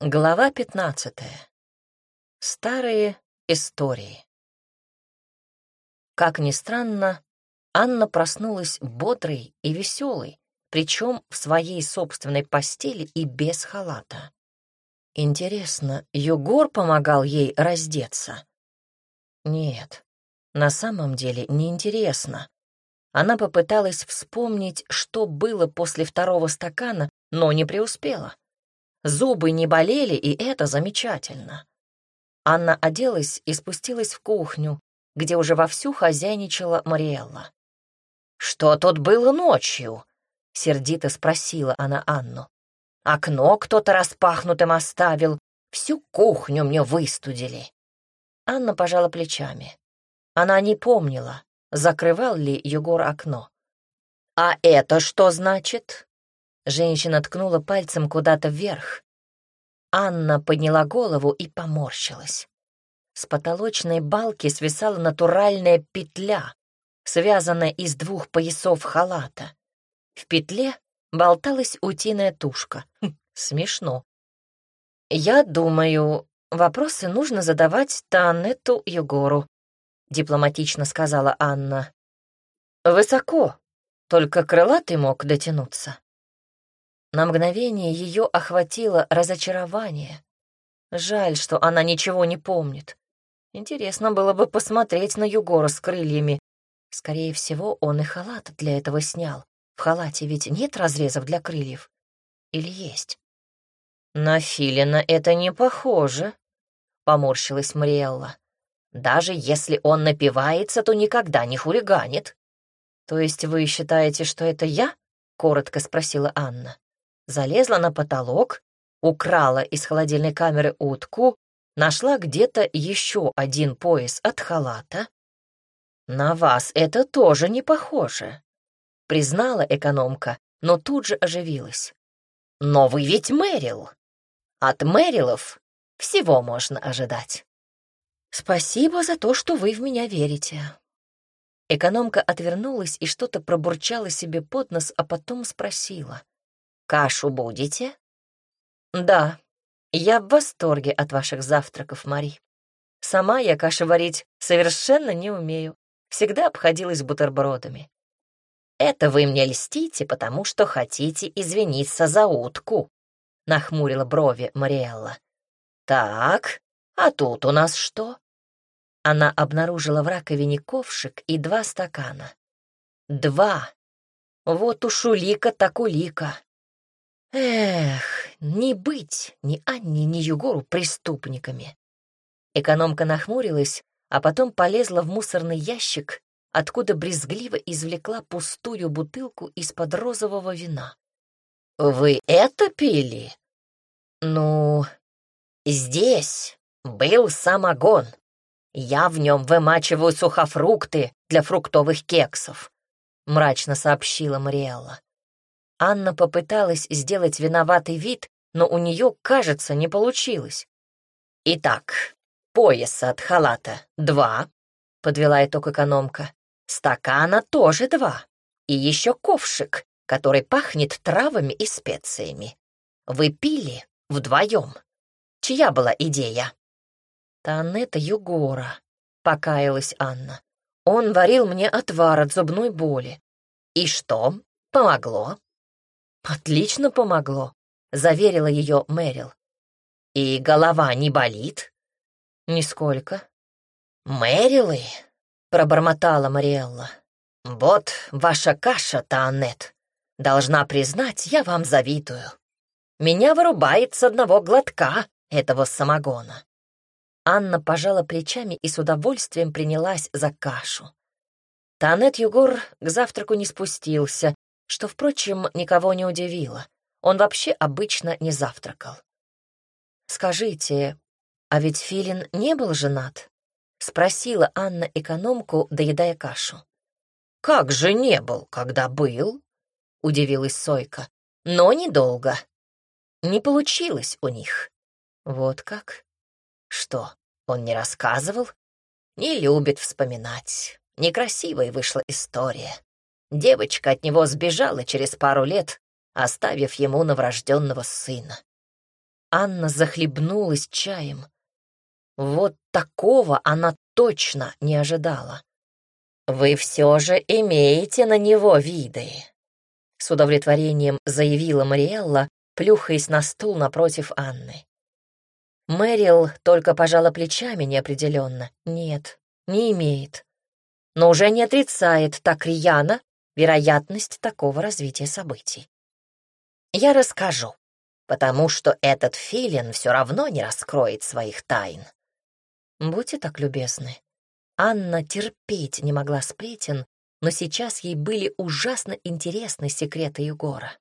Глава пятнадцатая. Старые истории. Как ни странно, Анна проснулась бодрой и веселой, причем в своей собственной постели и без халата. Интересно, Югор помогал ей раздеться? Нет, на самом деле неинтересно. Она попыталась вспомнить, что было после второго стакана, но не преуспела. Зубы не болели, и это замечательно. Анна оделась и спустилась в кухню, где уже вовсю хозяйничала Мариэлла. «Что тут было ночью?» — сердито спросила она Анну. «Окно кто-то распахнутым оставил, всю кухню мне выстудили». Анна пожала плечами. Она не помнила, закрывал ли Егор окно. «А это что значит?» Женщина ткнула пальцем куда-то вверх. Анна подняла голову и поморщилась. С потолочной балки свисала натуральная петля, связанная из двух поясов халата. В петле болталась утиная тушка. Хм, смешно. «Я думаю, вопросы нужно задавать Танету Егору», — дипломатично сказала Анна. «Высоко, только крылатый мог дотянуться». На мгновение ее охватило разочарование. Жаль, что она ничего не помнит. Интересно было бы посмотреть на Югора с крыльями. Скорее всего, он и халат для этого снял. В халате ведь нет разрезов для крыльев. Или есть? На Филина это не похоже, — поморщилась Мариэлла. Даже если он напивается, то никогда не хулиганит. То есть вы считаете, что это я? — коротко спросила Анна залезла на потолок, украла из холодильной камеры утку, нашла где-то еще один пояс от халата. «На вас это тоже не похоже», — признала экономка, но тут же оживилась. «Но вы ведь Мэрил. От Мэрилов всего можно ожидать». «Спасибо за то, что вы в меня верите». Экономка отвернулась и что-то пробурчала себе под нос, а потом спросила. Кашу будете? Да, я в восторге от ваших завтраков, Мари. Сама я каши варить совершенно не умею. Всегда обходилась бутербродами. Это вы мне льстите, потому что хотите извиниться за утку, нахмурила брови Мариэлла. Так, а тут у нас что? Она обнаружила в раковине ковшик и два стакана. Два. Вот уж улика так улика. Эх, не быть ни Анне, ни Югору преступниками. Экономка нахмурилась, а потом полезла в мусорный ящик, откуда брезгливо извлекла пустую бутылку из-под розового вина. «Вы это пили?» «Ну, здесь был самогон. Я в нем вымачиваю сухофрукты для фруктовых кексов», — мрачно сообщила Мариэлла. Анна попыталась сделать виноватый вид, но у нее, кажется, не получилось. «Итак, пояса от халата два», — подвела итог экономка. «Стакана тоже два. И еще ковшик, который пахнет травами и специями. Вы пили вдвоем. Чья была идея?» «Танета Югора», — покаялась Анна. «Он варил мне отвар от зубной боли. И что, помогло?» «Отлично помогло», — заверила ее Мэрил. «И голова не болит?» «Нисколько». «Мэрилы», — пробормотала Мариэлла. «Вот ваша каша, Таанет. Должна признать, я вам завидую. Меня вырубает с одного глотка этого самогона». Анна пожала плечами и с удовольствием принялась за кашу. Танет Югор к завтраку не спустился, что, впрочем, никого не удивило. Он вообще обычно не завтракал. «Скажите, а ведь Филин не был женат?» — спросила Анна экономку, доедая кашу. «Как же не был, когда был?» — удивилась Сойка. «Но недолго. Не получилось у них». «Вот как? Что, он не рассказывал?» «Не любит вспоминать. Некрасивая вышла история». Девочка от него сбежала через пару лет, оставив ему новорожденного сына. Анна захлебнулась чаем. Вот такого она точно не ожидала. «Вы все же имеете на него виды», — с удовлетворением заявила Мариэлла, плюхаясь на стул напротив Анны. Мэрил только пожала плечами неопределенно. Нет, не имеет. Но уже не отрицает так рьяно вероятность такого развития событий. Я расскажу, потому что этот филин все равно не раскроет своих тайн. Будьте так любезны. Анна терпеть не могла сплетен, но сейчас ей были ужасно интересны секреты Егора.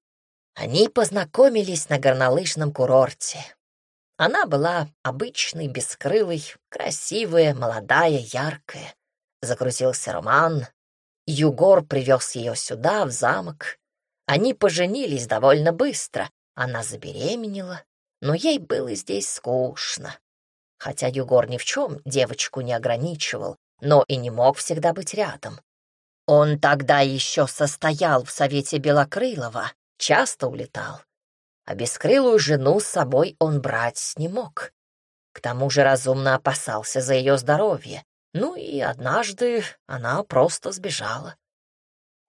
Они познакомились на горнолыжном курорте. Она была обычной, бескрылой, красивая, молодая, яркая. Закрутился роман. Югор привез ее сюда, в замок. Они поженились довольно быстро. Она забеременела, но ей было здесь скучно хотя Югор ни в чем девочку не ограничивал, но и не мог всегда быть рядом. Он тогда еще состоял в совете Белокрылова, часто улетал, а бескрылую жену с собой он брать не мог. К тому же разумно опасался за ее здоровье, ну и однажды она просто сбежала.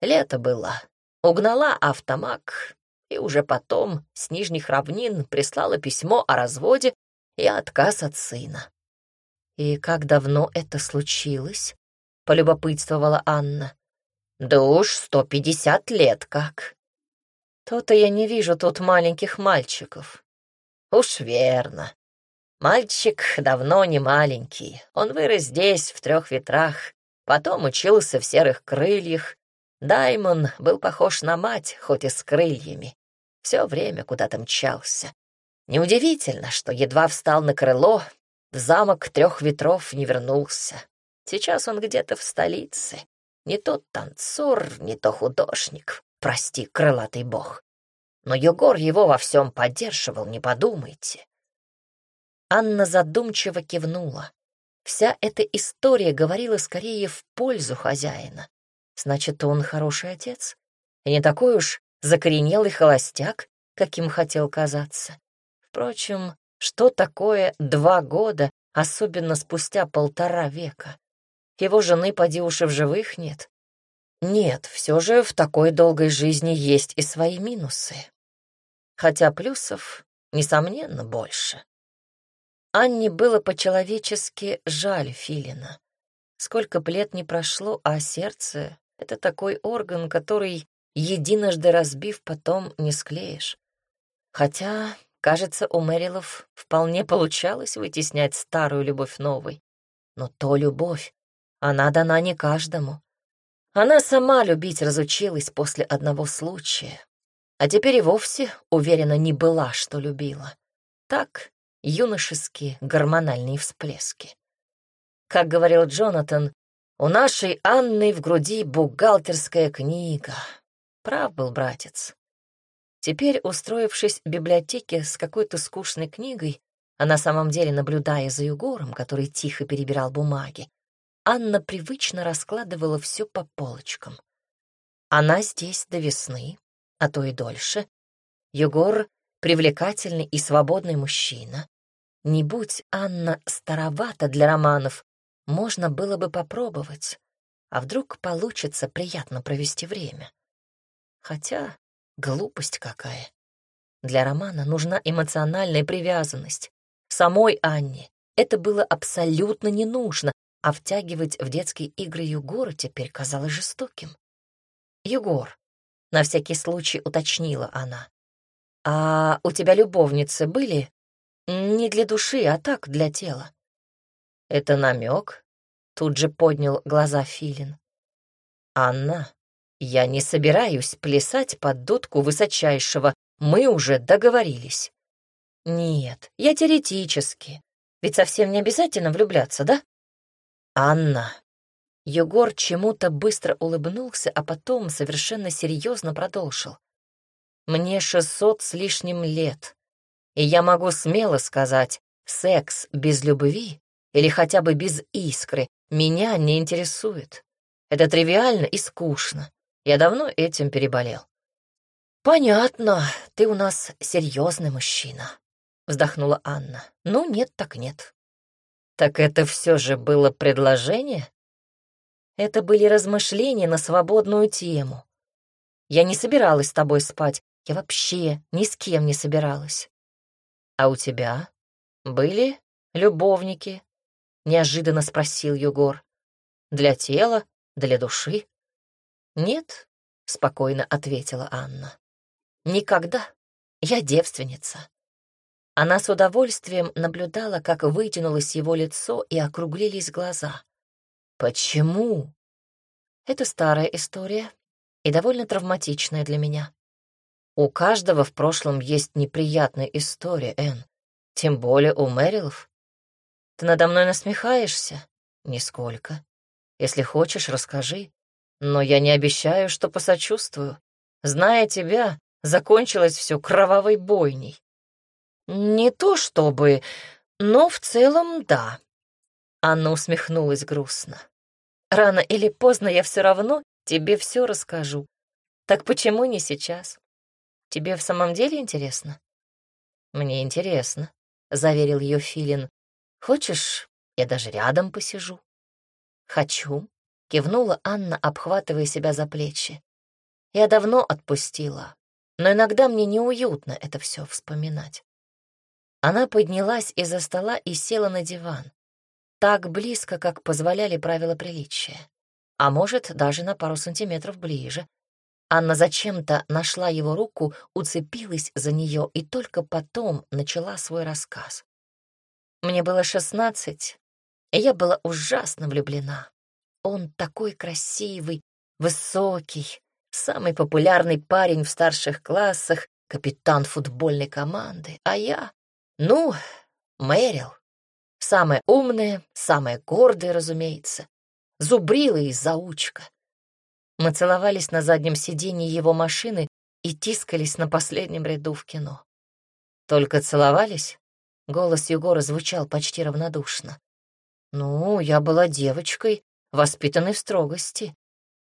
Лето было, угнала автомак, и уже потом с нижних равнин прислала письмо о разводе и отказ от сына. «И как давно это случилось?» — полюбопытствовала Анна. «Да уж сто пятьдесят лет как». «То-то я не вижу тут маленьких мальчиков». «Уж верно. Мальчик давно не маленький. Он вырос здесь, в трех ветрах, потом учился в серых крыльях. Даймон был похож на мать, хоть и с крыльями. Все время куда-то мчался. Неудивительно, что едва встал на крыло, в замок трех ветров не вернулся. Сейчас он где-то в столице. Не тот танцор, не то художник, прости, крылатый бог. Но Егор его во всем поддерживал, не подумайте. Анна задумчиво кивнула. Вся эта история говорила скорее в пользу хозяина. Значит, он хороший отец. И не такой уж закоренелый холостяк, каким хотел казаться. Впрочем, что такое два года, особенно спустя полтора века? Его жены поди уж и в живых нет. Нет, все же в такой долгой жизни есть и свои минусы. Хотя плюсов, несомненно, больше. Анне было по-человечески жаль Филина. Сколько лет не прошло, а сердце — это такой орган, который, единожды разбив, потом не склеишь. Хотя Кажется, у Мэрилов вполне получалось вытеснять старую любовь новой. Но то любовь, она дана не каждому. Она сама любить разучилась после одного случая, а теперь и вовсе уверена не была, что любила. Так, юношеские гормональные всплески. Как говорил Джонатан, у нашей Анны в груди бухгалтерская книга. Прав был братец. Теперь, устроившись в библиотеке с какой-то скучной книгой, а на самом деле наблюдая за Югором, который тихо перебирал бумаги, Анна привычно раскладывала все по полочкам. Она здесь до весны, а то и дольше. Югор — привлекательный и свободный мужчина. Не будь Анна старовата для романов, можно было бы попробовать. А вдруг получится приятно провести время? Хотя Глупость какая. Для романа нужна эмоциональная привязанность. Самой Анне это было абсолютно не нужно, а втягивать в детские игры Егора теперь казалось жестоким. «Егор», — на всякий случай уточнила она, «а у тебя любовницы были? Не для души, а так, для тела». «Это намек?» — тут же поднял глаза Филин. «Анна, я не собираюсь плясать под дудку высочайшего, мы уже договорились. Нет, я теоретически. Ведь совсем не обязательно влюбляться, да? Анна. Егор чему-то быстро улыбнулся, а потом совершенно серьезно продолжил. Мне шестьсот с лишним лет, и я могу смело сказать, секс без любви или хотя бы без искры меня не интересует. Это тривиально и скучно. Я давно этим переболел. Понятно, ты у нас серьезный мужчина. вздохнула Анна. Ну, нет, так нет. Так это все же было предложение? Это были размышления на свободную тему. Я не собиралась с тобой спать, я вообще ни с кем не собиралась. А у тебя были любовники? Неожиданно спросил Югор. Для тела, для души? Нет, спокойно ответила Анна. Никогда. Я девственница. Она с удовольствием наблюдала, как вытянулось его лицо и округлились глаза. Почему? Это старая история и довольно травматичная для меня. У каждого в прошлом есть неприятная история, Энн. Тем более у Мэрилов. Ты надо мной насмехаешься? Нисколько. Если хочешь, расскажи. Но я не обещаю, что посочувствую. Зная тебя, закончилось все кровавой бойней. Не то чтобы, но в целом да. Анна усмехнулась грустно. Рано или поздно я все равно тебе все расскажу. Так почему не сейчас? Тебе в самом деле интересно? Мне интересно, заверил ее Филин. Хочешь, я даже рядом посижу? Хочу, кивнула Анна, обхватывая себя за плечи. Я давно отпустила, но иногда мне неуютно это все вспоминать. Она поднялась из-за стола и села на диван так близко, как позволяли правила приличия. А может, даже на пару сантиметров ближе. Анна зачем-то нашла его руку, уцепилась за нее и только потом начала свой рассказ. Мне было шестнадцать, и я была ужасно влюблена. Он такой красивый, высокий, самый популярный парень в старших классах, капитан футбольной команды, а я, ну, Мэрил. Самая умная, самая гордая, разумеется. Зубрила и заучка. Мы целовались на заднем сиденье его машины и тискались на последнем ряду в кино. Только целовались? Голос Егора звучал почти равнодушно. Ну, я была девочкой, воспитанной в строгости.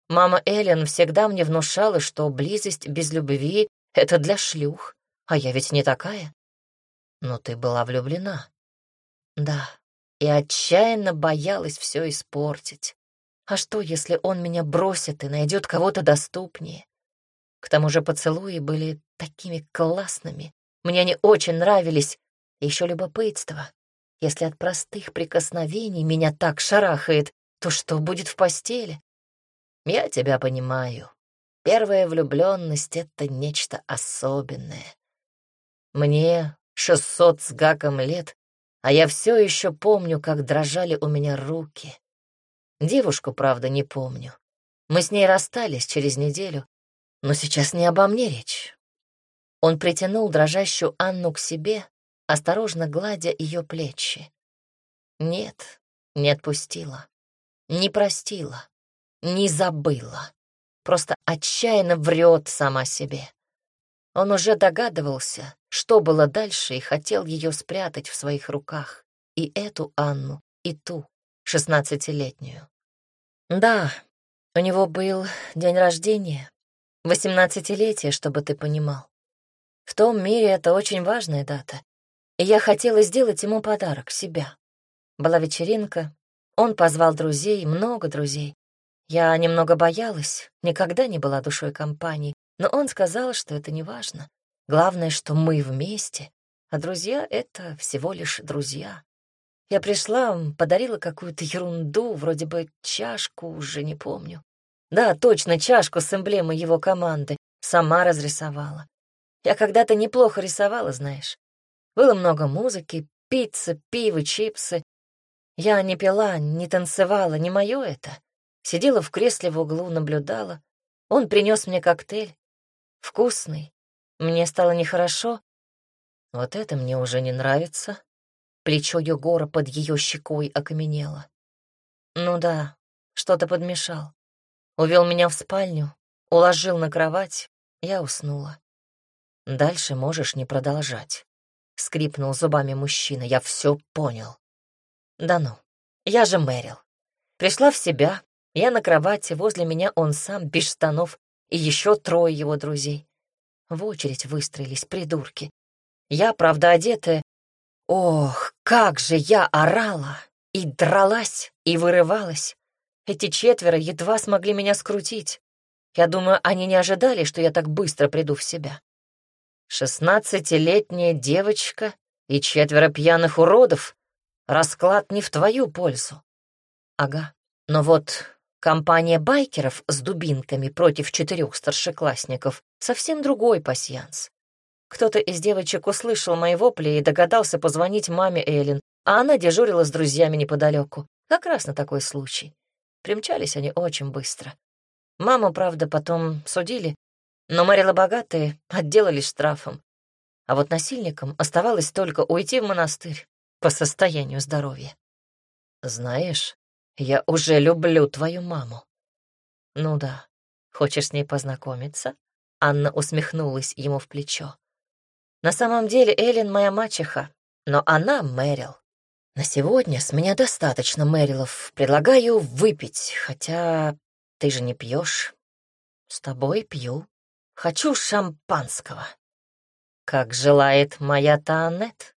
Мама Эллен всегда мне внушала, что близость без любви — это для шлюх, а я ведь не такая. Но ты была влюблена. Да, и отчаянно боялась все испортить. А что, если он меня бросит и найдет кого-то доступнее? К тому же поцелуи были такими классными. Мне они очень нравились. Еще любопытство. Если от простых прикосновений меня так шарахает, то что будет в постели? Я тебя понимаю. Первая влюбленность — это нечто особенное. Мне шестьсот с гаком лет, а я все еще помню, как дрожали у меня руки. Девушку, правда, не помню. Мы с ней расстались через неделю, но сейчас не обо мне речь. Он притянул дрожащую Анну к себе, осторожно гладя ее плечи. Нет, не отпустила, не простила, не забыла. Просто отчаянно врет сама себе. Он уже догадывался, что было дальше, и хотел ее спрятать в своих руках. И эту Анну, и ту, шестнадцатилетнюю. Да, у него был день рождения, восемнадцатилетие, чтобы ты понимал. В том мире это очень важная дата, и я хотела сделать ему подарок, себя. Была вечеринка, он позвал друзей, много друзей. Я немного боялась, никогда не была душой компании, но он сказал, что это не важно. Главное, что мы вместе, а друзья — это всего лишь друзья. Я пришла, подарила какую-то ерунду, вроде бы чашку, уже не помню. Да, точно, чашку с эмблемой его команды. Сама разрисовала. Я когда-то неплохо рисовала, знаешь. Было много музыки, пицца, пиво, чипсы. Я не пила, не танцевала, не мое это. Сидела в кресле в углу, наблюдала. Он принес мне коктейль. Вкусный. Мне стало нехорошо. Вот это мне уже не нравится. Плечо Егора под ее щекой окаменело. Ну да, что-то подмешал. Увел меня в спальню, уложил на кровать, я уснула. Дальше можешь не продолжать. Скрипнул зубами мужчина. Я все понял. Да ну, я же Мэрил. Пришла в себя, я на кровати, возле меня он сам, без штанов, и еще трое его друзей. В очередь выстроились придурки. Я, правда, одетая, Ох, как же я орала! И дралась, и вырывалась. Эти четверо едва смогли меня скрутить. Я думаю, они не ожидали, что я так быстро приду в себя. Шестнадцатилетняя девочка и четверо пьяных уродов. Расклад не в твою пользу. Ага, но вот компания байкеров с дубинками против четырех старшеклассников — совсем другой пасьянс. Кто-то из девочек услышал мои вопли и догадался позвонить маме Эллен, а она дежурила с друзьями неподалеку. Как раз на такой случай. Примчались они очень быстро. Маму, правда, потом судили, но Мэрила богатые отделались штрафом. А вот насильникам оставалось только уйти в монастырь по состоянию здоровья. Знаешь, я уже люблю твою маму. Ну да, хочешь с ней познакомиться? Анна усмехнулась ему в плечо. На самом деле Эллен моя мачеха, но она Мэрил. На сегодня с меня достаточно, Мэрилов. Предлагаю выпить, хотя ты же не пьешь. С тобой пью. Хочу шампанского. Как желает моя Таанет.